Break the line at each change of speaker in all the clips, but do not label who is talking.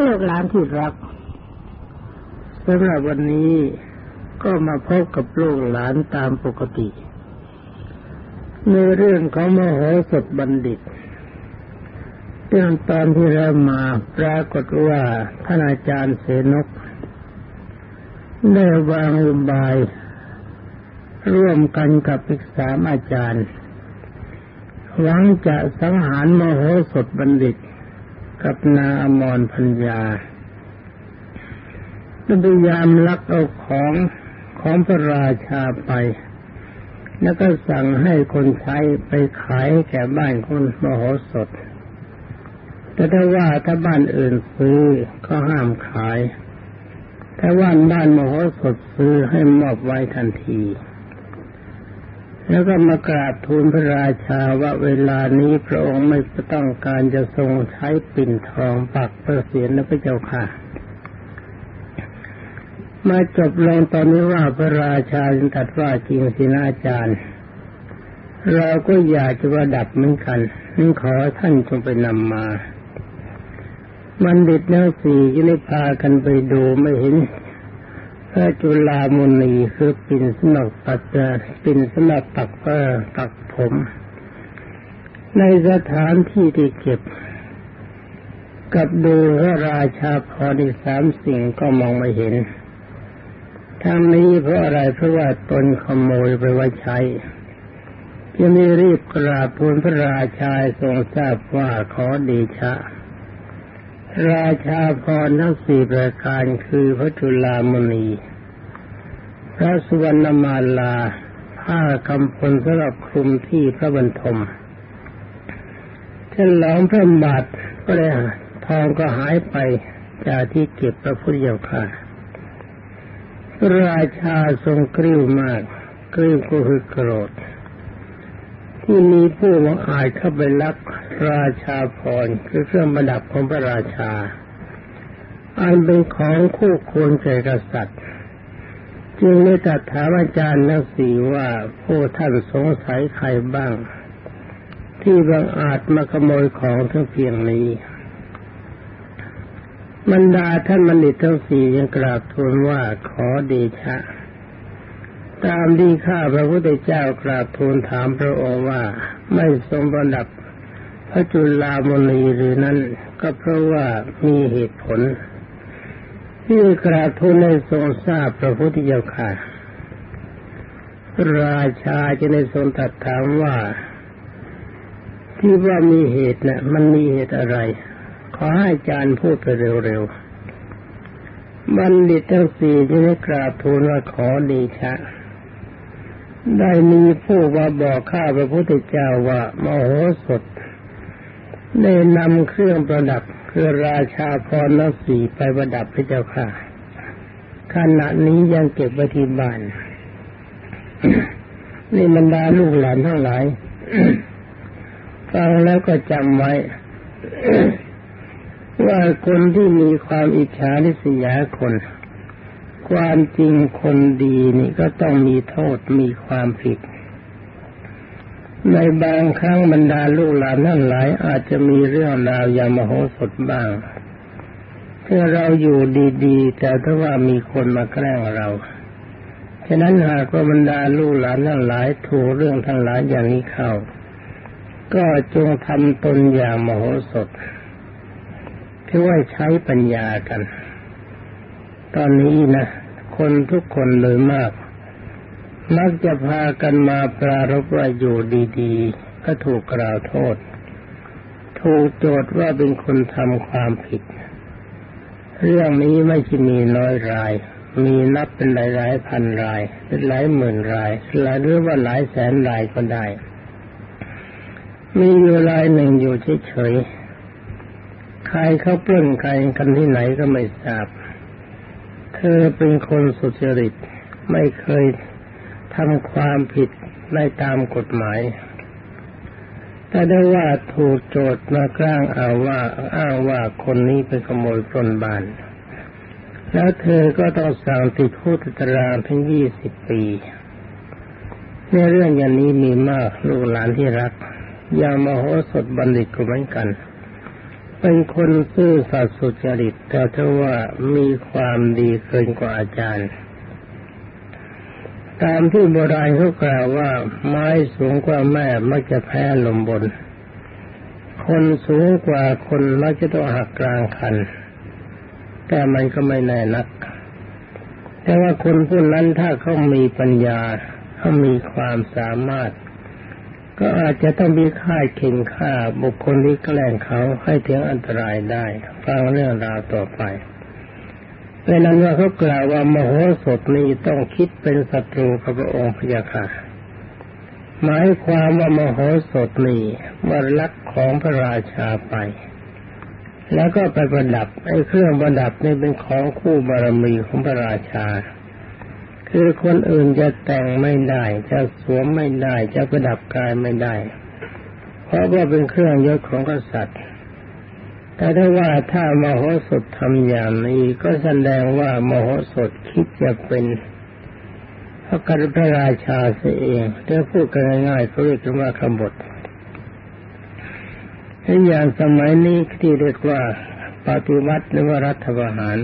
ลูกหลานที่รักสำหรับวันนี้ก็มาพบกับลูกหลานตามปกติ ในเรื่องของมโหสถบัณฑิตเรื่องตอนที่เรามาปรากฏว่าท่านอาจารย์เสนกได้วางอุบาย ร่วมกันกับอีกสามอาจารย์ หวังจะสังหารมโหสถบัณฑิต กับนาอมรพัญญาพยายามลักเอาของของพระราชาไป แล้วก็สั่งให้คนใช้ไปขายแก่บ้านคนมโหสถ แต่ถ้าว่าถ้าบ้านอื่นซื้อก็ห้ามขาย ถ้าว่าบ้านมโหสถซื้อให้มอบไว้ทันที แล้วก็มากราบทูลพระราชาว่าเวลานี้พระองค์ไม่ต้องการจะทรงใช้ปิ่นทองปักพระเศียรนะพระเจ้าค่ะ มาจบลงตอนนี้ว่าพระราชาตัดว่าจริงสินาจารย์ เราก็อยากจะว่าดับเหมือนกันนึกขอท่านจงไปนำมาบัณฑิตทั้งสี่ก็ได้พากันไปดูไม่เห็น พระจุลามุนีคือปิ่นสมักปัจจปิ่นสมักตักเออตักผม ในสถานที่ที่เก็บ กับดูพระราชาพอดีสามสิ่งก็มองไม่เห็นทั้งนี้เพราะอะไรเพราะว่าตนขโมยไปไว้ใช้จึงรีบกราบทูลพระราชาทรงทราบว่าขอเดชะ ราชาพรทั้งสี่ประการคือพระจุลามณี พระสุวรรณมาลา ผ้ากำพลสำหรับคลุมที่พระบรรทมท่านหลองพระบาทก็เลยทองก็หายไปจากที่เก็บพระพุทธเจ้าค่ะราชาทรงกริ้วมากกริ้วก็คือโกรธ ที่มีผู้มาอาจเข้าไปลักราชาพรคือเครื่องประดับของพระราชา อันเป็นของคู่ควรแก่กษัตริย์ จึงได้ตัดถามอาจารย์นักสีว่าผู้ท่านสงสัยใครบ้าง ที่บางอาจมาขโมยของทั้งเพียงนี้บรรดาท่านมณิตทั้งสี่ยังกราบทูลว่าขอเดชะ ตามที่ข้าพระพุทธเจ้ากราบทูลถามพระองค์ว่าไม่ทรงประดับพระจุลามณีหรือนั้น ก็เพราะว่ามีเหตุผล ที่กราบทูลในทรงทราบพระพุทธเจ้าค่ะ ราชาจะในทรงตัดถามว่า ที่ว่ามีเหตุนะ่ะ มันมีเหตุอะไร ขอให้อาจารย์พูดไปเร็วๆบัณฑิตทั้งสี่จึงได้กราบทูลว่าขอดีชะ ได้มีผู้มาบอกข้าพระพุทธเจ้าว่ามโหสถได้นำเครื่องประดับคือราชาพรทั้งสี่ไปประดับพระเจ้าค่ะขณะนี้ยังเก็บไว้ที่บ้าน นี่บรรดาลูกหลานทั้งหลาย ฟังแล้วก็จำไว้ ว่าคนที่มีความอิจฉาริษยาคน ความจริงคนดีนี่ก็ต้องมีโทษมีความผิด ในบางครั้งบรรดาลูกหลานนั่นหลายอาจจะมีเรื่องราวอย่างมโหสถบ้างถ้าเราอยู่ดีๆ แต่ถ้าว่ามีคนมาแกล้งเรา ฉะนั้นหากว่าบรรดาลูกหลานนั่นหลายถูกเรื่องทั้งหลายอย่างนี้เข้า ก็จงทำตนอย่างมโหสถที่ว่าใช้ปัญญากัน ตอนนี้นะ คนทุกคนเลยมาก มักจะพากันมาปรารบว่าอยู่ดีๆ ก็ถูกกล่าวโทษ ถูกโจทย์ว่าเป็นคนทำความผิด เรื่องนี้ไม่ใช่มีน้อยราย มีนับเป็นหลายๆพันราย เป็นหลายหมื่นรายหลายหรือว่าหลายแสนรายก็ได้ มีอยู่รายหนึ่งอยู่เฉยๆใครเขาเปล้อนใครกันที่ไหนก็ไม่ทราบ เธอเป็นคนสุจริตไม่เคยทำความผิดได้ตามกฎหมาย แต่ได้ว่าถูกโจทย์มากล้างเอาว่าอ้างว่าคนนี้เป็นขโมยปล้นบ้าน แล้วเธอก็ต้องสั่งติดคุกตารางถึงยี่สิบปีในเรื่องอย่างนี้มีมากลูกหลานที่รักอย่างมโหสถบัณฑิตก็เหมือนกัน เป็นคนซื่อสัตย์สุจริตแต่ถ้าว่ามีความดีเกินกว่าอาจารย์ ตามที่โบราณเขากล่าวว่าไม้สูงกว่าแม่มักจะแพ้ลมบน คนสูงกว่าคนมักจะต้องหักกลางคัน แต่มันก็ไม่แน่นัก แต่ว่าคนผู้นั้นถ้าเขามีปัญญาเขามีความสามารถ ก็อาจจะต้องมีค่ายเข่งฆ่าบุคคลที่แกล้งเขาให้ถึงอันตรายได้ฟังเรื่องราวต่อไปเพราะนั้นว่าเขากล่าวว่ามโหสถนี้ต้องคิดเป็นศัตรูกับพระองค์พยาค่ะหมายความว่ามโหสถนี้ว่ารักของพระราชาไป แล้วก็ไปประดับไอ้เครื่องประดับนี่เป็นของคู่บารมีของพระราชา คือคนอื่นจะแต่งไม่ได้ จะสวมไม่ได้ จะประดับกายไม่ได้ เพราะว่าเป็นเครื่องยศของกษัตริย์ แต่ถ้าว่าถ้ามโหสถทำอย่างนี้ก็แสดงว่ามโหสถคิดจะเป็นพระกพระราชาเสียเองถ้าพูดกันง่ายๆเขาเรียกว่าขบฏอย่างสมัยนี้ที่เรียกว่าปฏิวัติหรือว่ารัฐประหาร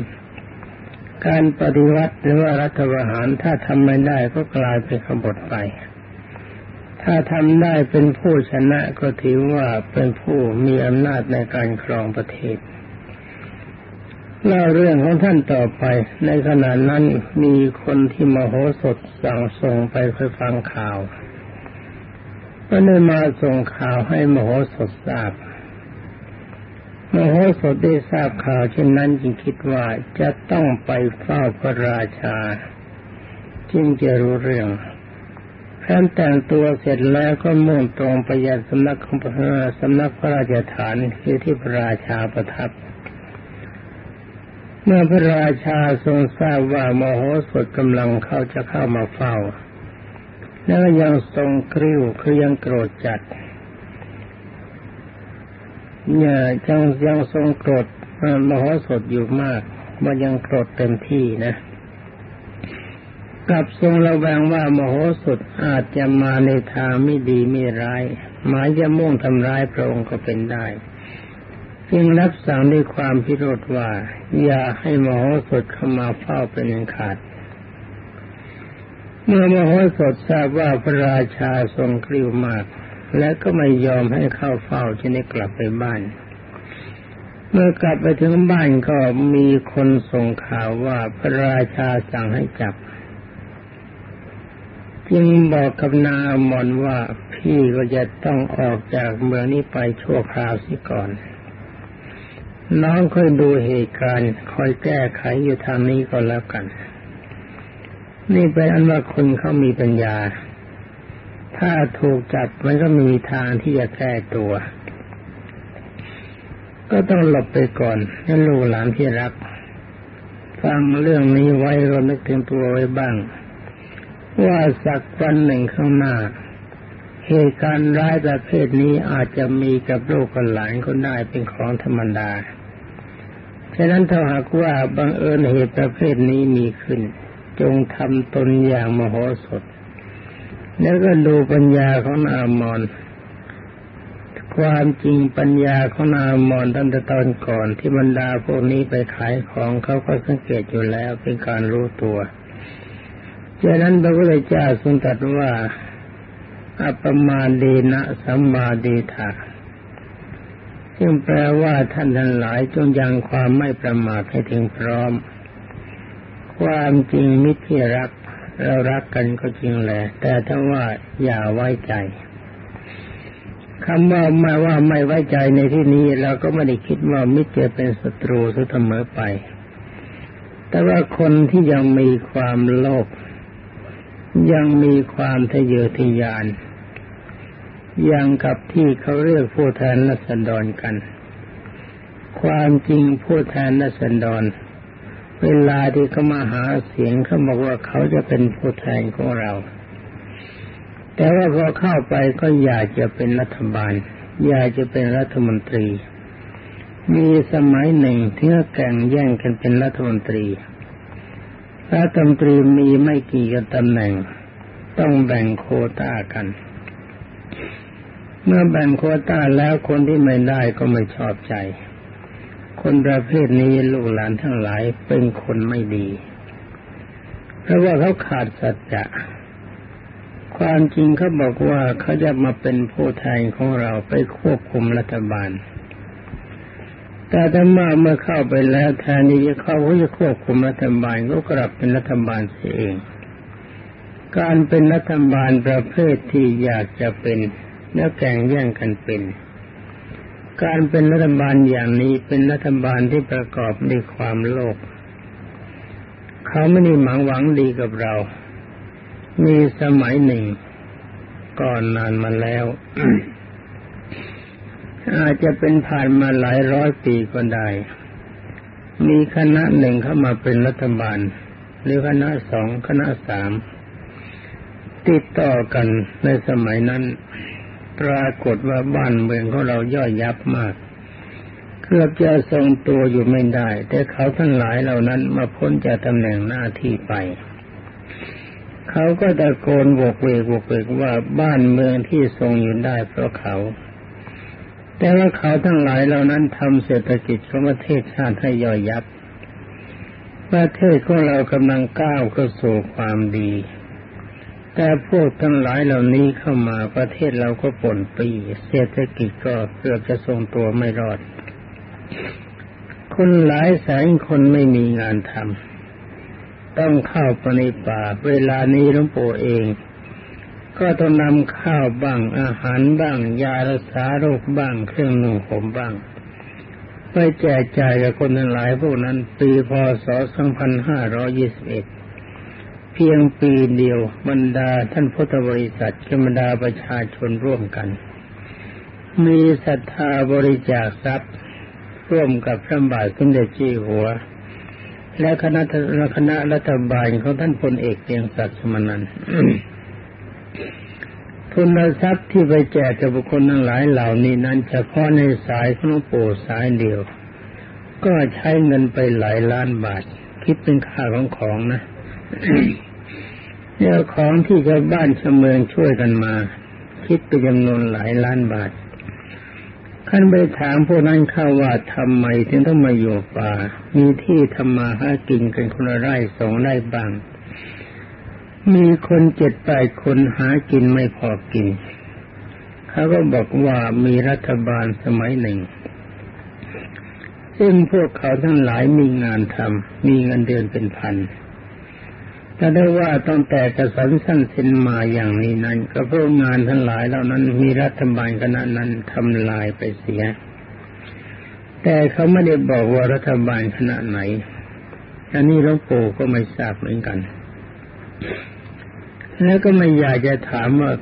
การปฏิวัติหรือว่ารัฐประหารถ้าทำไม่ได้ก็กลายเป็นขบฏไป ถ้าทำได้เป็นผู้ชนะก็ถือว่าเป็นผู้มีอำนาจในการครองประเทศเล่าเรื่องของท่านต่อไป ในขณะนั้นมีคนที่มโหสถสั่งส่งไปคอยฟังข่าว ก็ได้มาส่งข่าวให้มโหสถทราบ มโหสถได้ทราบข่าวเช่นนั้นจึงคิดว่าจะต้องไปเฝ้าพระราชา จึงจะรู้เรื่องครั้นแต่งตัวเสร็จแล้วก็มุ่งตรงไปยังสำนักของพระสำนักพระราชฐานคือที่พระราชาประทับ เมื่อพระราชาทรงทราบว่ามโหสถกำลังเข้าจะเข้ามาเฝ้า แล้วยังทรงกริ้วคือยังโกรธจัด เนี่ยยังยังทรงโกรธมโหสถอยู่มากว่ายังโกรธเต็มที่นะกับทรงระแวงว่ามโหสถอาจจะมาในทางไม่ดีไม่ร้าย หมายจะมุ่งทำร้ายพระองค์ก็เป็นได้จึงรับสั่งด้วยความพิโรธว่า อย่าให้มโหสถเข้ามาเฝ้าเป็นขาด เมื่อมโหสถทราบว่าพระราชาทรงกริ้วมาก และก็ไม่ยอมให้เข้าเฝ้าจะได้กลับไปบ้าน เมื่อกลับไปถึงบ้านก็มีคนส่งข่าวว่าพระราชาสั่งให้จับ จึงบอกกับนางอมรว่าพี่ก็จะต้องออกจากเมืองนี้ไปชั่วคราวสิก่อน น้องค่อยดูเหตุการณ์คอยแก้ไขอยู่ทางนี้ก็แล้วกัน นี่เป็นอันว่าคนเขามีปัญญา ถ้าถูกจับมันก็มีทางที่จะแก้ตัว ก็ต้องหลบไปก่อนให้ลูกหลานที่รัก ฟังเรื่องนี้ไว้ก็นึกถึงตัวไว้บ้าง ว่าสักวันหนึ่งข้างหน้าเหตุการณ์ร้ายประเภทนี้อาจจะมีกับลูกกับหลานก็ได้เป็นของธรรมดา ฉะนั้นถ้าหากว่าบังเอิญเหตุประเภทนี้มีขึ้น จงทำตนอย่างมโหสถ แล้วก็ดูปัญญาของนามอนความจริงปัญญาของนามอนตั้งแต่ตอนก่อนที่บรรดาพวกนี้ไปขายของเขาก็สังเกตอยู่แล้วเป็นการรู้ตัวจากนั้นพระพุทธเจ้าทรงตรัสว่า อัปมาดีนะสัมมาดีถาซึ่งแปลว่าท่านทั้งหลายจงยังความไม่ประมาทให้ถึงพร้อม ความจริงมิตรที่รัก เรารักกันก็จริงแหละ แต่ถ้าว่าอย่าไว้ใจคำว่าไม่ว่าไม่ไว้ใจในที่นี้เราก็ไม่ได้คิดว่ามิตรจะเป็นศัตรูเสมอไป แต่ว่าคนที่ยังมีความโลภยังมีความทะเยอทะยานยังกับที่เขาเรียกผู้แทนนัสดรกัน ความจริงผู้แทนนัสดร เวลาที่เขามาหาเสียงเขาบอกว่าเขาจะเป็นผู้แทนของเรา แต่ว่าพอเข้าไปก็อยากจะเป็นรัฐบาล อยากจะเป็นรัฐมนตรี มีสมัยหนึ่งที่แข่งแย่งกันเป็นรัฐมนตรี รัฐมนตรีมีไม่กี่กันตำแหน่ง ต้องแบ่งโคต้ากัน เมื่อแบ่งโคต้าแล้วคนที่ไม่ได้ก็ไม่ชอบใจ คนประเภทนี้ลูกหลานทั้งหลายเป็นคนไม่ดี เพราะว่าเขาขาดสัจจะความจริงเขาบอกว่าเขาจะมาเป็นผู้แทนของเราไปควบคุมรัฐบาล แต่ถ้ามาเมื่อเข้าไปแล้วแทนที่จะเข้าจะควบคุมรัฐบาลก็กลับเป็นรัฐบาลเสียเอง การเป็นรัฐบาลประเภทที่อยากจะเป็นแล้วแข่งแย่งกันเป็น การเป็นรัฐบาลอย่างนี้เป็นรัฐบาลที่ประกอบด้วยความโลภเขาไม่ได้หมังหวังดีกับเรา มีสมัยหนึ่ง ก่อนนานมาแล้ว อาจจะเป็นผ่านมาหลายร้อยปีก็ได้ มีคณะหนึ่งเข้ามาเป็นรัฐบาล หรือคณะสองคณะสามติดต่อกันในสมัยนั้น ปรากฏว่าบ้านเมืองของเราย่อยยับมากเกือบจะทรงตัวอยู่ไม่ได้ แต่เขาทั้งหลายเหล่านั้นมาพ้นจากตำแหน่งหน้าที่ไป เขาก็ตะโกนโวกเวกโวกเวกว่าบ้านเมืองที่ทรงอยู่ได้เพราะเขา แต่ว่าเขาทั้งหลายเหล่านั้นทำเศรษฐกิจของประเทศชาติให้ย่อยยับ ประเทศของเรากำลังก้าวเข้าสู่ความดี แต่พวกทั้งหลายเหล่านี้เข้ามาประเทศเราก็ป่นปีเศรษฐกิจก็เกือบจะทรงตัวไม่รอด คนหลายแสนคนไม่มีงานทำต้องเข้าไปในป่า เวลานี้หลวงปู่เอง ก็ต้องนำข้าวบ้างอาหารบ้าง ยารักษาโรคบ้างเครื่องนุ่งห่มบ้างไปแจกจ่ายกับคนทั้งหลายพวกนั้น ปีพศ 2521 เพียงปีเดียวบรรดาท่านพุทธบริษัทบรรดาประชาชนร่วมกัน มีศรัทธาบริจาคทรัพย์ ร่วมกับพระบาทสมเด็จจีหัว และคณะคณะรัฐบาลของท่านพลเอกเกียงศักดิ์สมนันทุนทรัพย์ที่ไปแจกกับบุคคลทั้งหลายเหล่านี้นั้นเฉพาะในสายของปู่สายเดียว ก็ใช้เงินไปหลายล้านบาท คิดเป็นค่าของของนะ เนี่ยของที่ชาวบ้านชาวเมืองช่วยกันมา คิดเป็นจำนวนหลายล้านบาทขั้นไปถามพวกนั้นข้าว่าทำไมถึงต้องมาอยู่ป่า มีที่ทำมาหากินกันคนละไร่สองไร่บาง มีคนเจ็ดแปดคนหากินไม่พอกิน เขาก็บอกว่ามีรัฐบาลสมัยหนึ่ง ซึ่งพวกเขาทั้งหลายมีงานทำมีเงินเดือนเป็นพัน แต่ได้ว่าตั้งแต่กระสันสั้นเส้นมาอย่างนี้นั้นก็เพราะงานทั้งหลายเหล่านั้นมีรัฐบาลคณะนั้นทำลายไปเสีย แต่เขาไม่ได้บอกว่ารัฐบาลคณะไหนอันนี้หลวงปู่ก็ไม่ทราบเหมือนกัน แล้วก็ไม่อยากจะถามว่า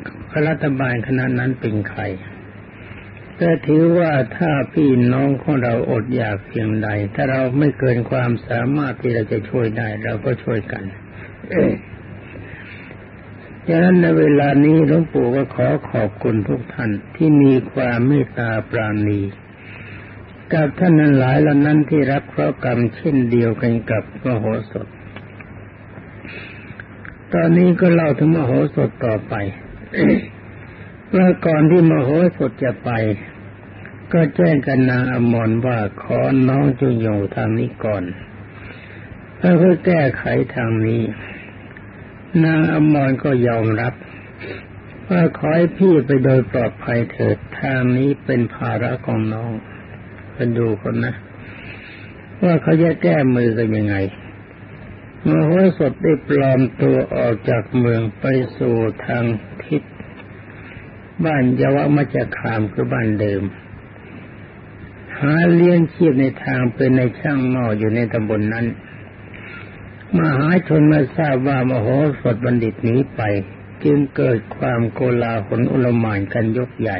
รัฐบาลคณะนั้นเป็นใครแต่ถือว่าถ้าพี่น้องของเราอดอยากเพียงใด ถ้าเราไม่เกินความสามารถที่เราจะช่วยได้ เราก็ช่วยกัน ดังนั้นในเวลานี้หลวงปู่ก็ขอขอบคุณทุกท่านที่มีความเมตตาปราณี กับท่านนั้นหลายล่านั้นที่รับเคราะห์กรรมเช่นเดียวกันกับมโหสถ ตอนนี้ก็เล่าถึงมโหสถต่อไปเมื่อก่อนที่มโหสถจะไป ก็แจ้งกันนางอมรว่าขอน้องจงอยู่ทางนี้ก่อนเพื่อแก้ไขทางนี้ นางอมรก็ยอมรับ ว่าขอให้พี่ไปโดยปลอดภัยเถิดทางนี้เป็นภาระของน้องเป็นดูคนนะ ว่าเขาจะแก้มือกันยังไงมโหสถได้ปลอมตัวออกจากเมืองไปสู่ทางทิศ บ้านยวะมัจคามคือบ้านเดิม หาเลี้ยงชีพในทางเป็นในช่างหม้ออยู่ในตำบลนนั้น มหาชนมาทราบว่ามโหสถบัณฑิตหนีไป จึงเกิดความโกลาหลอุลมานกันยกใหญ่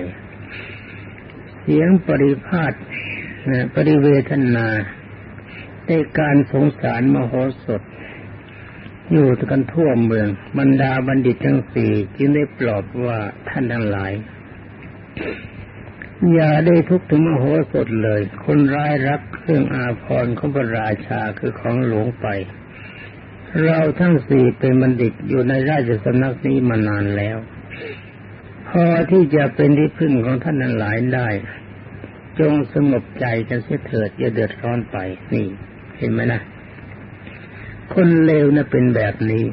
เสียงปริพาทปริเวทนาในการสงสารมโหสถ อยู่กันทั่วเมือง บรรดาบัณฑิตทั้งสี่จึงได้ปลอบว่าท่านทั้งหลาย อย่าได้ทุกข์ถึงมโหสถเลย คนร้ายรักเครื่องอาภรณ์ของพระราชาคือของหลวงไป เราทั้งสี่เป็นบัณฑิตอยู่ในราชสำนักนี้มานานแล้ว พอที่จะเป็นที่พึ่งของท่านนั้นหลายได้ จงสงบใจกันเสียเถิดอย่าเดือดร้อนไปนี่ เห็นไหมนะคนเลวนะเป็นแบบนี้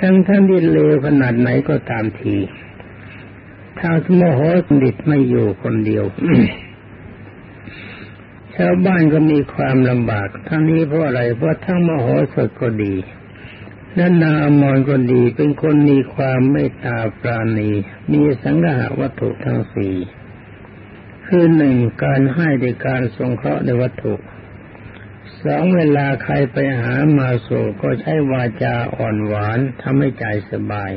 ทั้งทั้งที่เลวขนาดไหนก็ตามทีทางสมโหสดิตไม่อยู่คนเดียว ชาวบ้านก็มีความลำบากทั้งนี้เพราะอะไรเพราะทั้งมโหสถก็ดีและนางอมรก็ดีเป็นคนมีความเมตตาปราณี มีสังหาวัตถุทั้งสี่คือหนึ่งการให้ในการสงเคราะห์ในวัตถุสองเวลาใครไปหามาโศก็ใช้วาจาอ่อนหวานทำให้ใจสบาย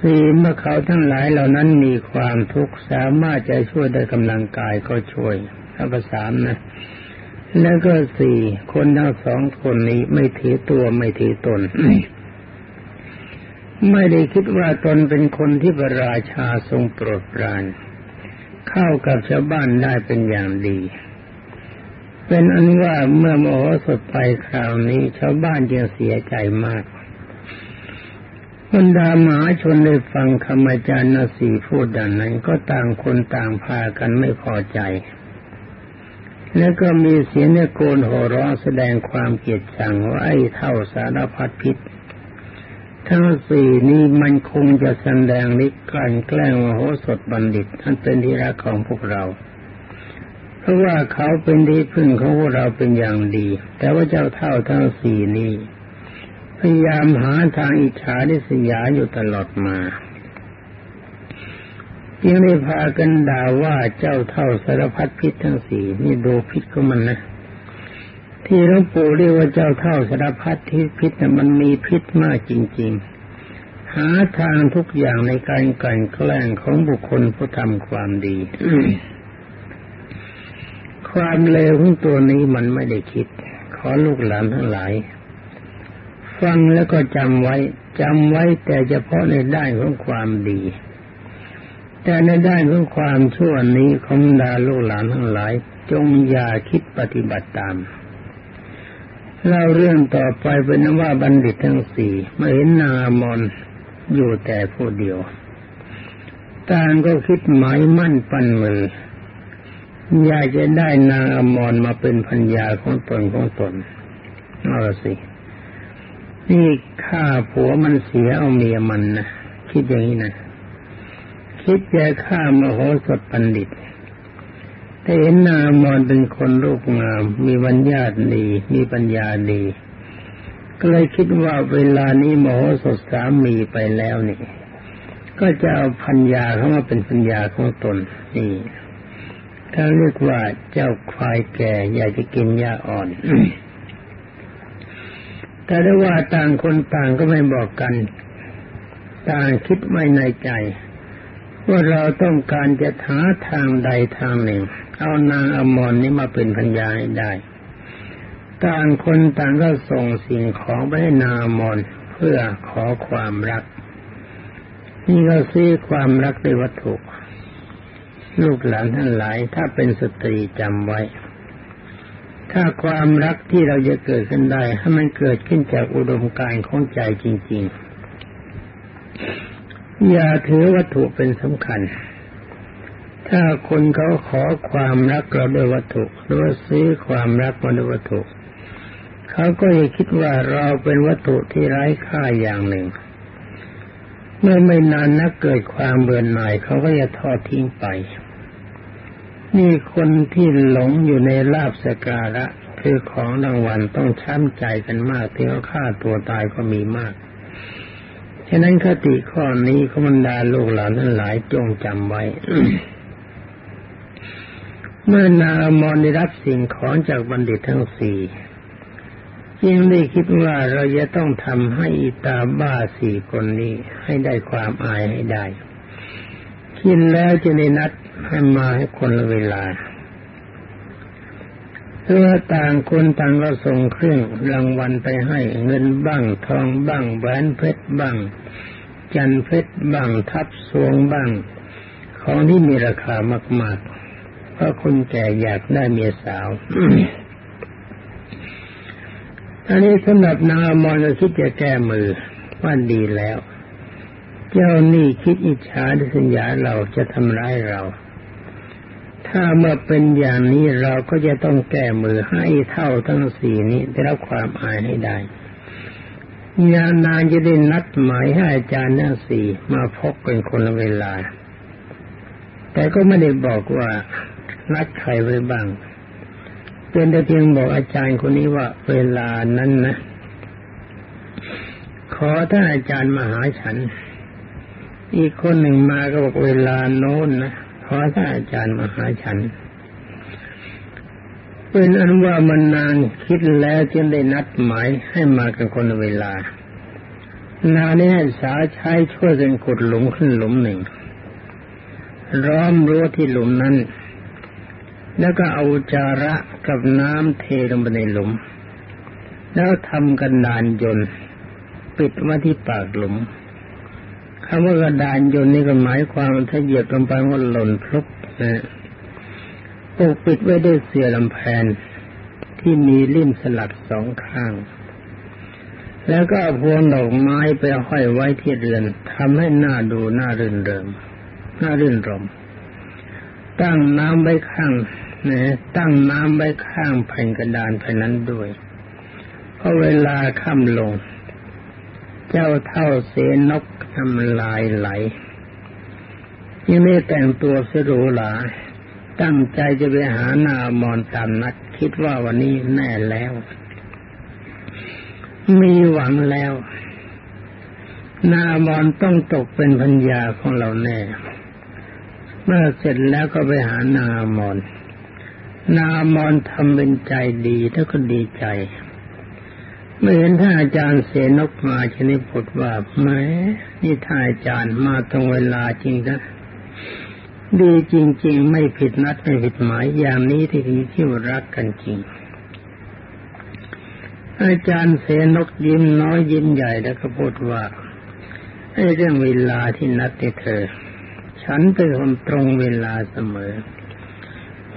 สี่เมื่อเขาทั้งหลายเหล่านั้นมีความทุกข์สามารถจะช่วยได้กำลังกายก็ช่วย ข้อสามนะ แล้วก็สี่คนทั้งสองคนนี้ไม่ถือตัวไม่ถือตน ไม่ได้คิดว่าตนเป็นคนที่พระราชาทรงโปรดปราน เข้ากับชาวบ้านได้เป็นอย่างดีเป็นอันว่าเมื่อมโหสดไปคราวนี้ ชาวบ้านจึงเสียใจมากบรรดามาชนได้ฟังคำอาจารย์นสีพูดดังนั้น ก็ต่างคนต่างพากันไม่พอใจ แล้วก็มีเสียงโกนโห่ร้องแสดงความเกลียดชังว่าไอ้เท่าสารพัดพิษ ทั้งสี่นี้มันคงจะแสดงนิกลั่นแกล้งมโหสถบัณฑิตท่านเป็นที่รักของพวกเรา เพราะว่าเขาเป็นที่พึ่งของพวกเราเป็นอย่างดี แต่ว่าเจ้าเท่าทั้งสี่นี้พยายามหาทางอิจฉาดิสยาอยู่ตลอดมา จึงได้พากันด่าว่าเจ้าเท่าสารพัดพิษทั้งสี่นี่ดูพิษของมันนะที่หลวงปู่เรียกว่าเจ้าเท่าสารพัดที่พิษนะมันมีพิษมากจริง ๆ หาทางทุกอย่างในการกันแกล้งของบุคคลผู้ทำความดีความเลวของตัวนี้มันไม่ได้คิด ขอลูกหลานทั้งหลาย ฟังแล้วก็จำไว้จำไว้แต่เฉพาะในด้านของความดี แต่ในด้านของความชั่วนี้ของดาลูกหลานทั้งหลาย จงอย่าคิดปฏิบัติตามเล่าเรื่องต่อไปเป็นว่าบัณฑิตทั้งสี่ไม่เห็นนามนอยู่แต่ผู้เดียวต่างก็คิดหมายมั่นปั้นมืออยากจะได้นางอมรมาเป็นพัญญาของตนของตนเอาสินี่ฆ่าผัวมันเสียเอาเมียมันนะคิดอย่างนี้นะ คิดจะฆ่ามโหสถปัณฑิตแต่เห็นนามอนเป็นคนรูปงาม มีวัญญาตดีมีปัญญาดี ก็เลยคิดว่าเวลานี้มโหสถสามีไปแล้วนี่ก็จะเอาพัญญาเข้ามาเป็นพัญญาของตนนี่ถ้าเรียกว่าเจ้าควายแก่อยากจะกินหญ้าอ่อน แต่ได้ว่าต่างคนต่างก็ไม่บอกกัน ต่างคิดไม่ในใจ ว่าเราต้องการจะหาทางใดทางหนึ่ง เอานางอมรนนี้มาเป็นพัญญาให้ได้ ต่างคนต่างก็ส่งสิ่งของไปให้นางอมรเพื่อขอความรัก นี่ก็ซื้อความรักด้วยวัตถุ ลูกหลานทั้งหลายถ้าเป็นสตรีจำไว้ ถ้าความรักที่เราจะเกิดขึ้นได้ให้มันเกิดขึ้นจากอุดมการณ์ของใจจริง ๆ อย่าถือวัตถุเป็นสำคัญ ถ้าคนเขาขอความรักเราด้วยวัตถุหรือว่าซื้อความรักมาด้วยวัตถุเขาก็จะคิดว่าเราเป็นวัตถุที่ไร้ค่าอย่างหนึ่ง เมื่อไม่นานนักเกิดความเบื่อหน่ายเขาก็จะทอดทิ้งไป นี่คนที่หลงอยู่ในลาบสการะคือของรางวัลต้องช้ำใจกันมากที่เขาฆ่าตัวตายก็มีมาก ฉะนั้นคติข้อนี้ขบันดาลูกหลานทั้งหลายจงจำไว้ เมื่อนามอนได้รับสิ่งของจากบัณฑิตทั้งสี่ยิ่งได้คิดว่าเราจะต้องทำให้อิตาบ้าสี่คนนี้ให้ได้ความอายให้ได้ คิดแล้วจะได้นัดให้มาให้คนละเวลา เพื่อต่างคนต่างก็ส่งเครื่องรางวัลไปให้เงินบ้างทองบ้างแหวนเพชรบ้าง จันเพชรบ้างทับสวงบ้าง ของที่มีราคามากๆเพราะคนแก่อยากได้เมียสาวอันนี้สำหรับนางอมรคิดจะแก้มือว่าดีแล้ว เจ้านี่คิดอิจฉาดิสัญญาเราจะทำร้ายเรา ถ้าเมื่อเป็นอย่างนี้เราก็จะต้องแก้มือให้เท่าทั้งสี่นี้ได้รับความอายให้ได้ญานานจะได้นัดหมายให้อาจารย์ทั้งสี่มาพบเป็นคนละเวลา แต่ก็ไม่ได้บอกว่านัดใครไว้บ้างเป็นแต่เพียงบอกอาจารย์คนนี้ว่าเวลานั้นนะ ขอท่าอาจารย์มาหาฉัน อีกคนหนึ่งมาก็บอกเวลาโน้นนะ อท่านอาจารย์มหาฉัน เป็นอันว่ามันนานคิดแล้วจึงได้นัดหมายให้มากันคนเวลา นานี้สาใช้ช่วยกันขุดหลุมขึ้นหลุมหนึ่ง ร้อมรั้วที่หลุมนั้น แล้วก็เอาจาระกับน้ำเทลงไปในหลุม แล้วทำกันดานยนต์ ปิดไว้ที่ปากหลุม คำว่ากระดานยนต์นี่ก็หมายความถ้าเหยียบลงไปว่าหล่นพลุกนะปกปิดไว้ด้วยเสื่อลำแพนที่มีลิ่มสลักสองข้าง แล้วก็พวงดอกไม้ไปห้อยไว้ที่เรือนทำให้หน้าดูน่ารื่นเริงน่ารื่นรม ตั้งน้ำไว้ข้างนะตั้งน้ำไว้ข้างแผ่นกระดานแผ่นนั้นด้วยเพราะเวลาค่ำลง เจ้าเท่าเสนกทำลายไหลยังไม่แต่งตัวสรูหลา ตั้งใจจะไปหานามอนตามนัด คิดว่าวันนี้แน่แล้ว มีหวังแล้ว นามอนต้องตกเป็นพัญญาของเราแน่ เมื่อเสร็จแล้วก็ไปหานามอนนามอนทำเป็นใจดีแล้วก็ดีใจ เมื่อเห็นท่านอาจารย์เสนกมาชนิพดว่าแม้นี่ท่านอาจารย์มาตรงเวลาจริงนะดีจริง ๆ ไม่ผิดนัดไม่ผิดหมายอย่างนี้ที่ที่ที่รักกันจริง อาจารย์เสนกยิ้มน้อยยิ้มใหญ่แล้วก็พูดว่าไอ้เรื่องเวลาที่นัดเธอ ฉันเป็นคนตรงเวลาเสมอ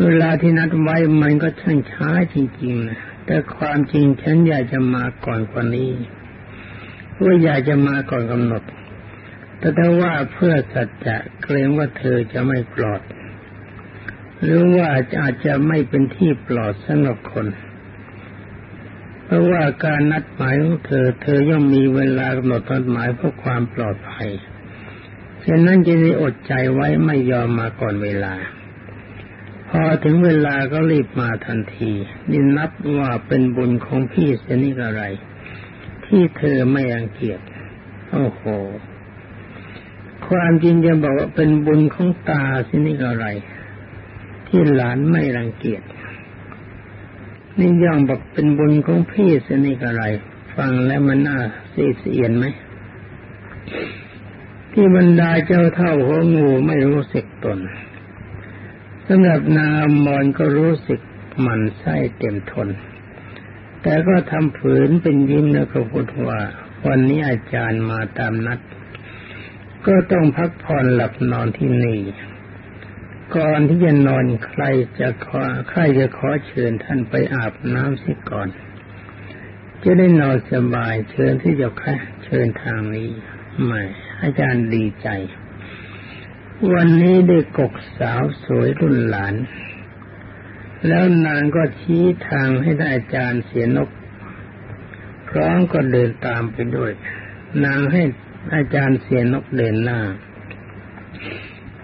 เวลาที่นัดไว้มันก็ช่างช้าจริงๆนะ แต่ความจริงฉันอยากจะมาก่อนกว่านี้ว่าอยากจะมาก่อนกำหนด แต่ถ้าว่าเพื่อสัจจะเกรงว่าเธอจะไม่ปลอด หรือว่าอาจจะไม่เป็นที่ปลอดสำหรับคน เพราะว่าการนัดหมายของเธอ เธอย่อมมีเวลากำหนดนัดหมายเพื่อความปลอดภัยฉะนั้นจะได้อดใจไว้ไม่ยอมมาก่อนเวลา พอถึงเวลาก็รีบมาทันทีนี่นับว่าเป็นบุญของพี่เสนิกอะไร ที่เธอไม่รังเกียจโอ้โห ความจริงจะบอกว่าเป็นบุญของตาสินี่อะไร ที่หลานไม่รังเกียจนี่ย่องบอกเป็นบุญของพี่เสนิกอะไร ฟังแล้วมันน่าเสียเสียนไหมที่บรรดาเจ้าเท่าหัวงูไม่รู้สึกตน สำหรับนางอมรก็รู้สึกมันไส้เต็มทน แต่ก็ทำผืนเป็นยิ้มแล้วก็พูดว่า วันนี้อาจารย์มาตามนัด ก็ต้องพักผ่อนหลับนอนที่นี่ ก่อนที่จะนอนใครจะขอใครจะขอเชิญท่านไปอาบน้ำสิก่อน จะได้นอนสบายเชิญที่จะแค่เชิญทางนี้ไม่อาจารย์ดีใจ วันนี้ได้กกสาวสวยรุ่นหลาน แล้วนางก็ชี้ทางให้ท่านอาจารย์เสียนกพร้อมก็เดินตามไปด้วย นางให้อาจารย์เสียนกเดินหน้า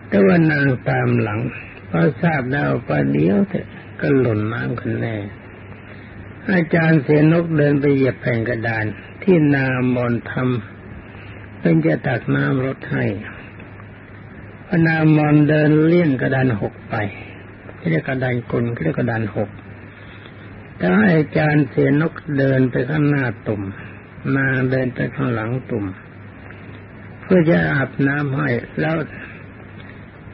แต่ว่านางตามหลังพอทราบแล้วประเดี๋ยวเถอะก็หล่นน้ำกันแน่อาจารย์เสียนกเดินไปเหยียบแผ่นกระดานที่นามอนทำเป็นจะตักน้ำรถให้ พนามอนเดินเลี่ยงกระดานหกไปเรียกกระดานกลเรียกกระดานหกถ้าอาจารย์เสียนกเดินไปข้างหน้าตุ่มนางเดินไปข้างหลังตุ่ม เพื่อจะอาบน้ำให้แล้ว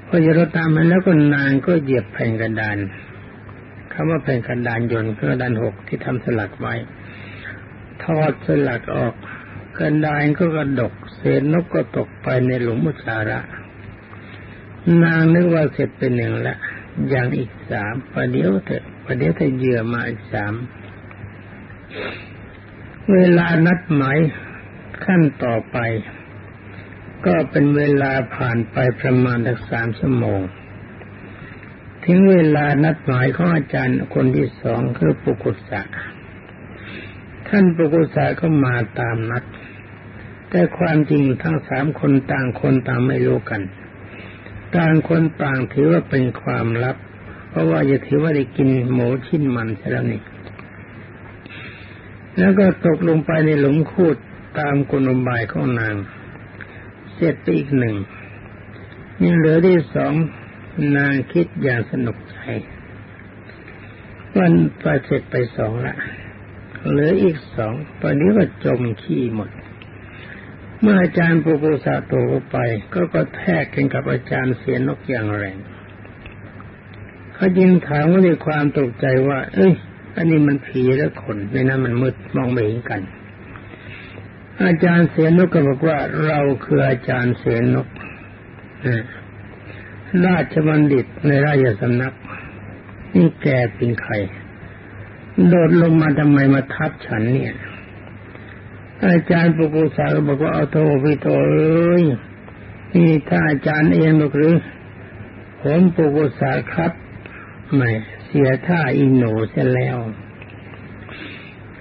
พอจะรดตามมันแล้วก็นางก็เหยียบแผ่นกระดานคำว่าแผ่นกระดานยนต์กระดานหกที่ทำสลักไว้ ทอดสลักออกกระดานก็กระดก เศษนกก็ตกไปในหลุมมุสาระ นางนึกว่าเสร็จเป็นหนึ่งละอย่างอีกสามประเดี๋ยวเถอะประเดี๋ยวถ้าเหยื่อมาอีกสามเวลานัดหมายขั้นต่อไป ก็เป็นเวลาผ่านไปประมาณสักสามชั่วโมง ถึงเวลานัดหมายของอาจารย์คนที่สองคือปุกุสะท่านปุกุสะก็มาตามนัด แต่ความจริงทั้งสามคนต่างคนต่างไม่รู้กัน ต่างคนต่างถือว่าเป็นความลับ เพราะว่าจะถือว่าได้กินหมูชิ้นมันซะแล้วนี่แล้วก็ตกลงไปในหลุมคูดตามกุนบายของนาง เสร็จไปอีกหนึ่งนี่เหลือที่สองนางคิดอย่างสนุกใจวันไปเสร็จไปสองละเหลืออีกสองตอนนี้ก็จมขี้หมด เมื่ออาจารย์ปุกุสะโตไป ก็ก็แทกกันกับอาจารย์เสียนกอย่างแรงเขายิงถามว่าด้วยความตกใจว่า เอ้ยอันนี้มันผีแล้วคนในนั้นมันมืดมองไม่เห็นกัน อาจารย์เสียนกก็บอกว่าเราคืออาจารย์เสียนกราชบัณฑิตในราชสำนัก นี่แกเป็นใคร โดดลงมาทำไมมาทับฉันเนี่ย อาจารย์ปุกุสาบอกว่าเอาโทพี่โตเอ้ยนี่ถ้าอาจารย์เองบอกหรือ ผมปุกุสาครับไม่เสียท่าอินโนเสียแล้ว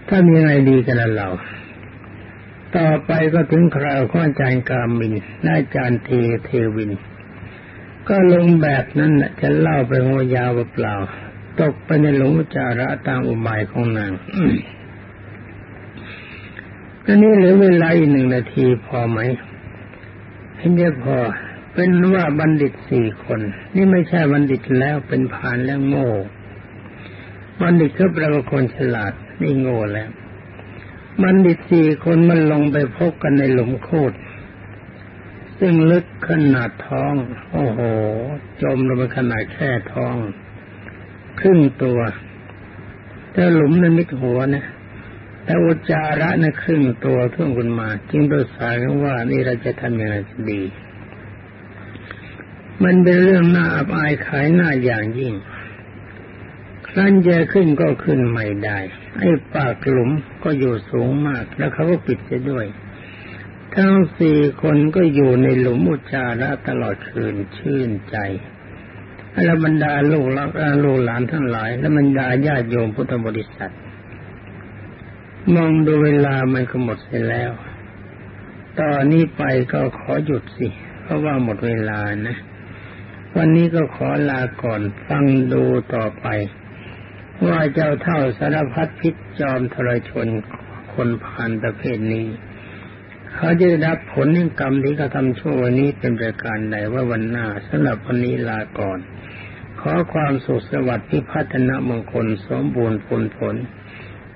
ถ้ามีอะไรดีกันเราต่อไปก็ถึงคราวขออาจารย์กามินอาจารย์เทเทวิน ก็ลงแบบนั้นจะเล่าไปหัวยาวเปล่า ตกไปในหลงจาระตามอุบายของนาง อันนี้เหลือเวลาอีกหนึ่งนาทีพอไหมเห็นจะพอ เป็นว่าบัณฑิตสี่คน นี่ไม่ใช่บัณฑิตแล้วเป็นผานแล้วโง่ บัณฑิตเขาแปลว่าคนฉลาดนี่โง่แล้ว บัณฑิตสี่คนมันลงไปพบกันในหลุมโคตรซึ่งลึกขนาดท้อง โอ้โห จมลงไปขนาดแค่ท้อง ครึ่งตัว แต่หลุมนั้นมิดหัวนะ แต่อุจจาระนะครึ่งตัวท่วงคุณมาจึงโดยสายว่านี่เราจะทำยังไงดี มันเป็นเรื่องน่าอับอายขายหน้าอย่างยิ่งครั้นจะขึ้นก็ขึ้นไม่ได้ไอ้ปากหลุมก็อยู่สูงมากแล้วเขาก็ปิดเสียด้วย ทั้งสี่คนก็อยู่ในหลุมอุจาระตลอดคืนชื่นใจและบรรดาลูกลักลูกหลานทั้งหลาย และบรรดาญาติโยมพุทธบริษัท มองดูเวลามันก็หมดเสียแล้ว ตอนนี้ไปก็ขอหยุดสิ เพราะว่าหมดเวลานะ วันนี้ก็ขอลาก่อนฟังดูต่อไป ว่าเจ้าเท่าสารพัดพิษจอมทรชนคนผ่านประเภทนี้ เขาจะได้รับผลแห่งกรรมที่เขาทำชั่ววันนี้เป็นประการใดว่าวันหน้าสำหรับวันนี้ลาก่อน ขอความสุขสวัสดิ์ที่พัฒนามงคลสมบูรณ์ผลผล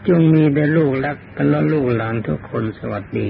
จงมีแด่ลูกรักและลูกหลานทุกคนสวัสดี